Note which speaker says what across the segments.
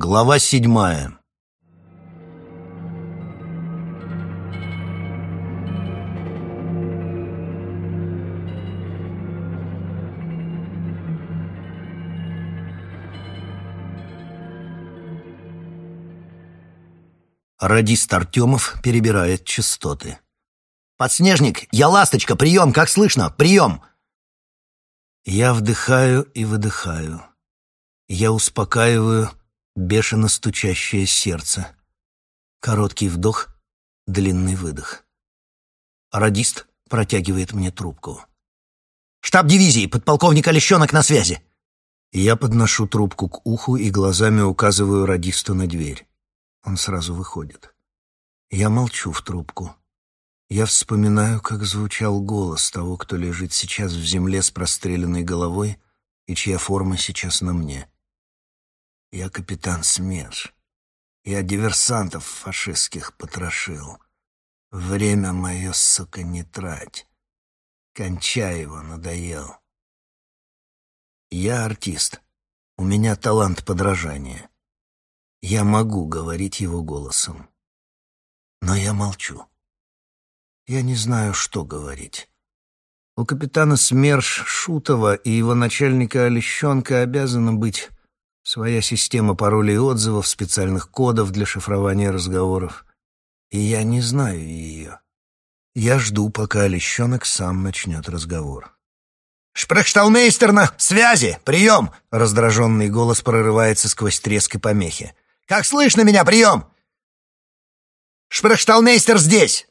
Speaker 1: Глава седьмая Радист Артемов перебирает частоты.
Speaker 2: «Подснежник, я ласточка, прием, как слышно, прием!»
Speaker 1: Я вдыхаю и выдыхаю. Я успокаиваю бешено стучащее сердце. Короткий вдох, длинный выдох. Радист протягивает мне трубку.
Speaker 2: «Штаб дивизии, подполковник Олещенок на связи!»
Speaker 1: Я подношу трубку к уху и глазами указываю радисту на дверь. Он сразу выходит. Я молчу в трубку. Я вспоминаю, как звучал голос того, кто лежит сейчас в земле с простреленной головой и чья форма сейчас на мне. Я капитан СМЕРШ. Я диверсантов фашистских потрошил. Время мое, сука, не трать. Кончай его, надоел. Я артист. У меня талант подражания. Я могу говорить его голосом. Но я молчу. Я не знаю, что говорить. У капитана СМЕРШ Шутова и его начальника Олещенка обязана быть своя система паролей и отзывов, специальных кодов для шифрования разговоров. И я не знаю ее. Я жду, пока Олещенок сам начнет разговор.
Speaker 2: «Шпрехшталмейстер на связи! Прием!» Раздраженный голос прорывается сквозь треск и помехи. «Как слышно меня? Прием!» «Шпрехшталмейстер здесь!»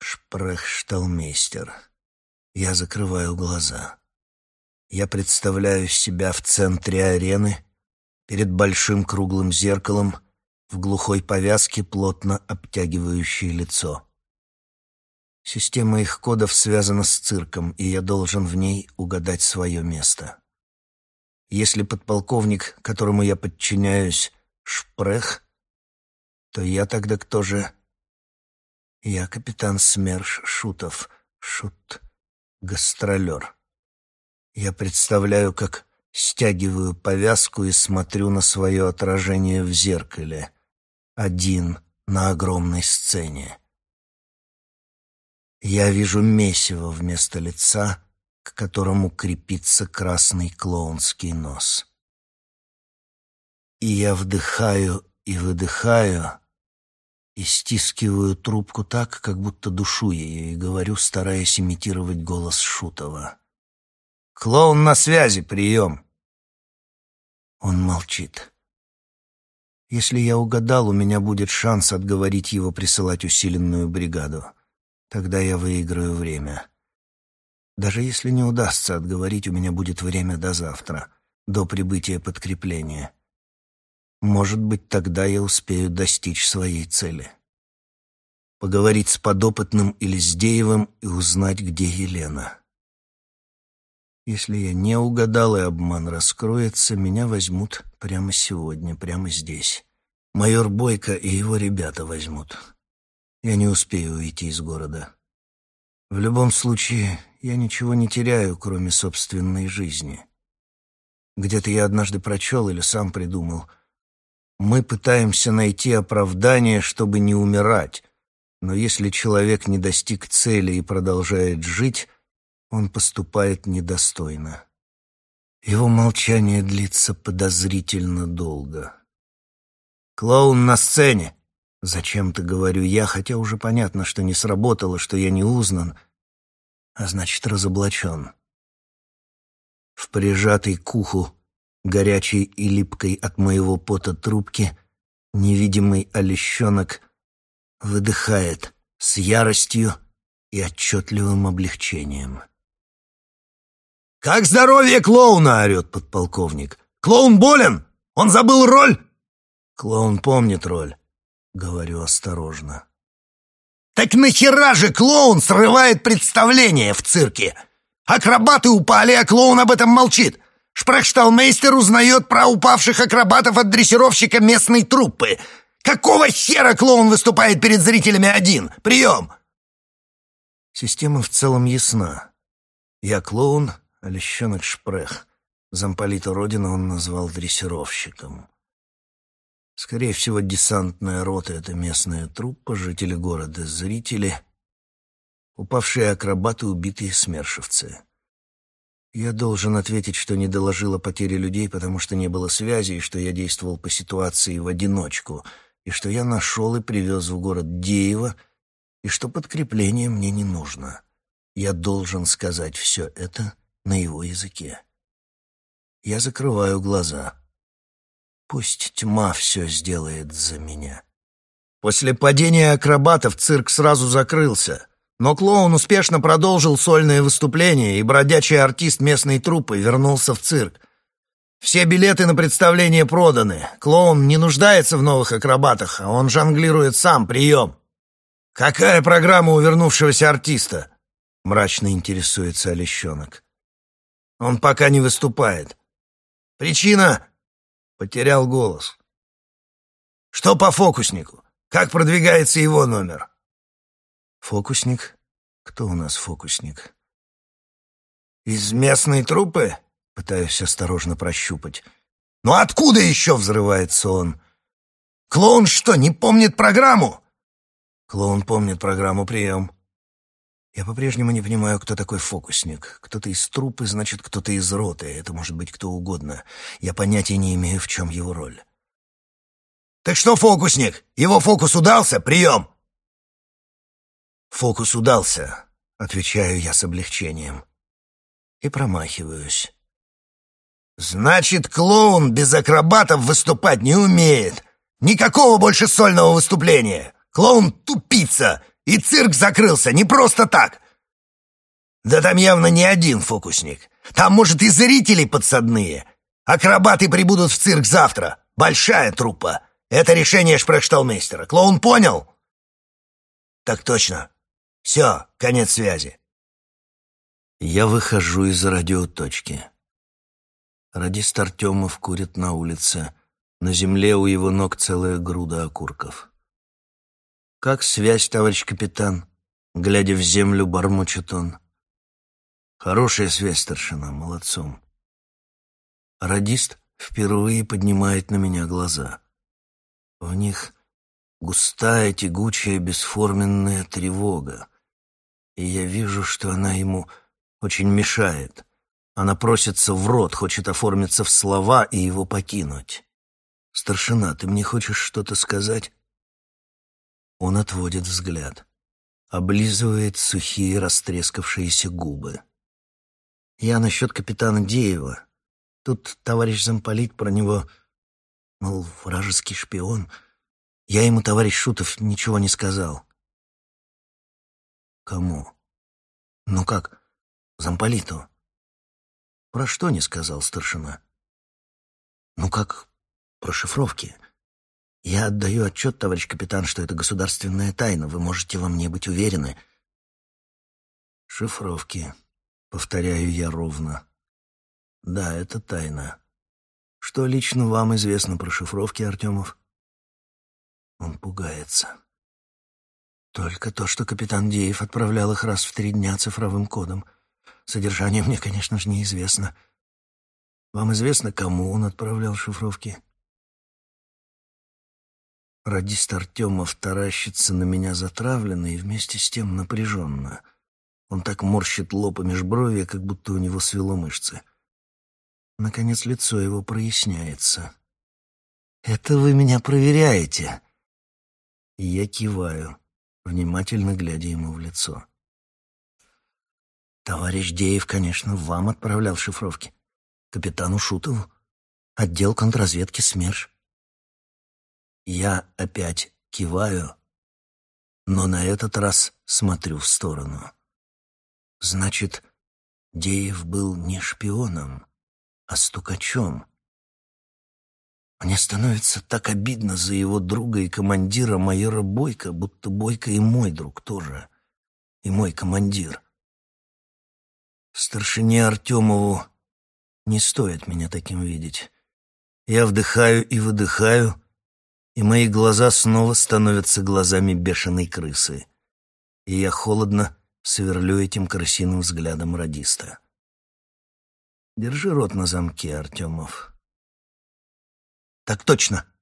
Speaker 1: Шпрехшталмейстер. Я закрываю глаза. Я представляю себя в центре арены, перед большим круглым зеркалом, в глухой повязке, плотно обтягивающей лицо. Система их кодов связана с цирком, и я должен в ней угадать свое место. Если подполковник, которому я подчиняюсь, Шпрех, то я тогда кто же я капитан СМЕРШ Шутов, Шут, гастролер. Я представляю, как стягиваю повязку и смотрю на свое отражение в зеркале. Один на огромной сцене. Я вижу месиво вместо лица, к которому крепится красный клоунский нос. И я вдыхаю и выдыхаю, и стискиваю трубку так, как будто душу ее, и говорю, стараясь имитировать голос Шутова. «Клоун на связи, прием!» Он молчит. Если я угадал, у меня будет шанс отговорить его присылать усиленную бригаду. Тогда я выиграю время. Даже если не удастся отговорить, у меня будет время до завтра, до прибытия подкрепления. Может быть, тогда я успею достичь своей цели. Поговорить с подопытным или с и узнать, где Елена. Если я не угадал и обман раскроется, меня возьмут прямо сегодня, прямо здесь. Майор Бойко и его ребята возьмут. Я не успею уйти из города. В любом случае, я ничего не теряю, кроме собственной жизни. Где-то я однажды прочел или сам придумал — мы пытаемся найти оправдание, чтобы не умирать, но если человек не достиг цели и продолжает жить, он поступает недостойно. Его молчание длится подозрительно долго. «Клоун на сцене!» Зачем-то говорю я, хотя уже понятно, что не сработало, что я не узнан, а значит, разоблачен. В прижатой к уху горячей и липкой от моего пота трубки, невидимый олещенок выдыхает с яростью и отчетливым облегчением.
Speaker 2: «Как здоровье клоуна?» — орет подполковник. «Клоун болен? Он забыл роль?»
Speaker 1: «Клоун помнит роль», — говорю осторожно.
Speaker 2: «Так нахера же клоун срывает представление в цирке? Акробаты упали, а клоун об этом молчит. Шпрехшталмейстер узнает про упавших акробатов от дрессировщика местной труппы. Какого хера клоун выступает перед зрителями один? Прием!»
Speaker 1: Система в целом ясна. Я клоун, а лещенок Шпрех. Замполита Родина он назвал дрессировщиком. Скорее всего, десантная рота — это местная труппа, жители города — зрители, упавшие акробаты, убитые смершевцы. Я должен ответить, что не доложил о потере людей, потому что не было связи, и что я действовал по ситуации в одиночку, и что я нашел и привез в город Деева, и что подкрепление мне не нужно. Я должен сказать все это на его языке. Я закрываю глаза. Пусть тьма все сделает за меня. После падения акробатов цирк сразу закрылся. Но клоун успешно продолжил сольное выступление, и бродячий артист местной труппы вернулся в цирк. Все билеты на представление проданы. Клоун не нуждается в новых акробатах, а он жонглирует сам, прием. «Какая программа у вернувшегося артиста?» — мрачно интересуется Олещенок. «Он пока не выступает. Причина?» — потерял голос. «Что по фокуснику? Как продвигается его номер?» Фокусник? Кто у нас фокусник? Из местной труппы? Пытаюсь осторожно прощупать. Ну откуда еще взрывается он? Клоун что, не помнит программу? Клоун помнит программу прием. Я по-прежнему не понимаю, кто такой фокусник. Кто-то из труппы, значит, кто-то из роты. Это может быть кто угодно. Я понятия не имею, в чем его роль. «Так что, фокусник? Его фокус удался? Прием!» Фокус удался, отвечаю я с облегчением. И промахиваюсь. Значит, клоун без акробатов выступать не умеет. Никакого больше сольного выступления. Клоун тупица, и цирк закрылся не просто так. Да там явно не один фокусник. Там, может, и зрители подсадные. Акробаты прибудут в цирк завтра. Большая труппа. Это решение шпрехшталмейстера. Клоун понял? Так точно. Все, конец связи. Я выхожу из радиоточки. Радист Артемов курит на улице. На земле у его ног целая груда окурков. «Как связь, товарищ капитан?» Глядя в землю, бормочет он. «Хорошая связь, старшина, молодцом». Радист впервые поднимает на меня глаза. В них густая, тягучая, бесформенная тревога и я вижу, что она ему очень мешает. Она просится в рот, хочет оформиться в слова и его покинуть. «Старшина, ты мне хочешь что-то сказать?» Он отводит взгляд, облизывает сухие растрескавшиеся губы. «Я насчет капитана Деева. Тут товарищ замполит про него, мол, вражеский шпион. Я ему, товарищ Шутов, ничего не сказал. Кому? Ну как, замполиту? Про что не сказал старшина? Ну как, про шифровки. Я отдаю отчет, товарищ капитан, что это государственная тайна. Вы можете во мне быть уверены. Шифровки. Повторяю я ровно. Да, это тайна. Что лично вам известно про шифровки, Артемов? Он пугается. Только то, что капитан Деев отправлял их раз в три дня цифровым кодом. Содержание мне, конечно же, неизвестно. Вам известно, кому он отправлял шифровки? Радист Артемов таращится на меня затравленно и вместе с тем напряженно. Он так морщит лоб и межбровья, как будто у него свело мышцы. Наконец лицо его проясняется. «Это вы меня проверяете?» И я киваю внимательно глядя ему в лицо. «Товарищ Деев, конечно, вам отправлял шифровки. Капитану Шутову. Отдел контрразведки СМЕРШ». Я опять киваю, но на этот раз смотрю в сторону. Значит, Деев был не шпионом, а стукачом. Мне становится так обидно за его друга и командира майора Бойко, будто Бойко и мой друг тоже, и мой командир. Старшине Артемову не стоит меня таким видеть. Я вдыхаю и выдыхаю, и мои глаза снова становятся глазами бешеной крысы. И я холодно сверлю этим крысиным взглядом радиста. Держи рот на замке, Артемов. «Так точно!»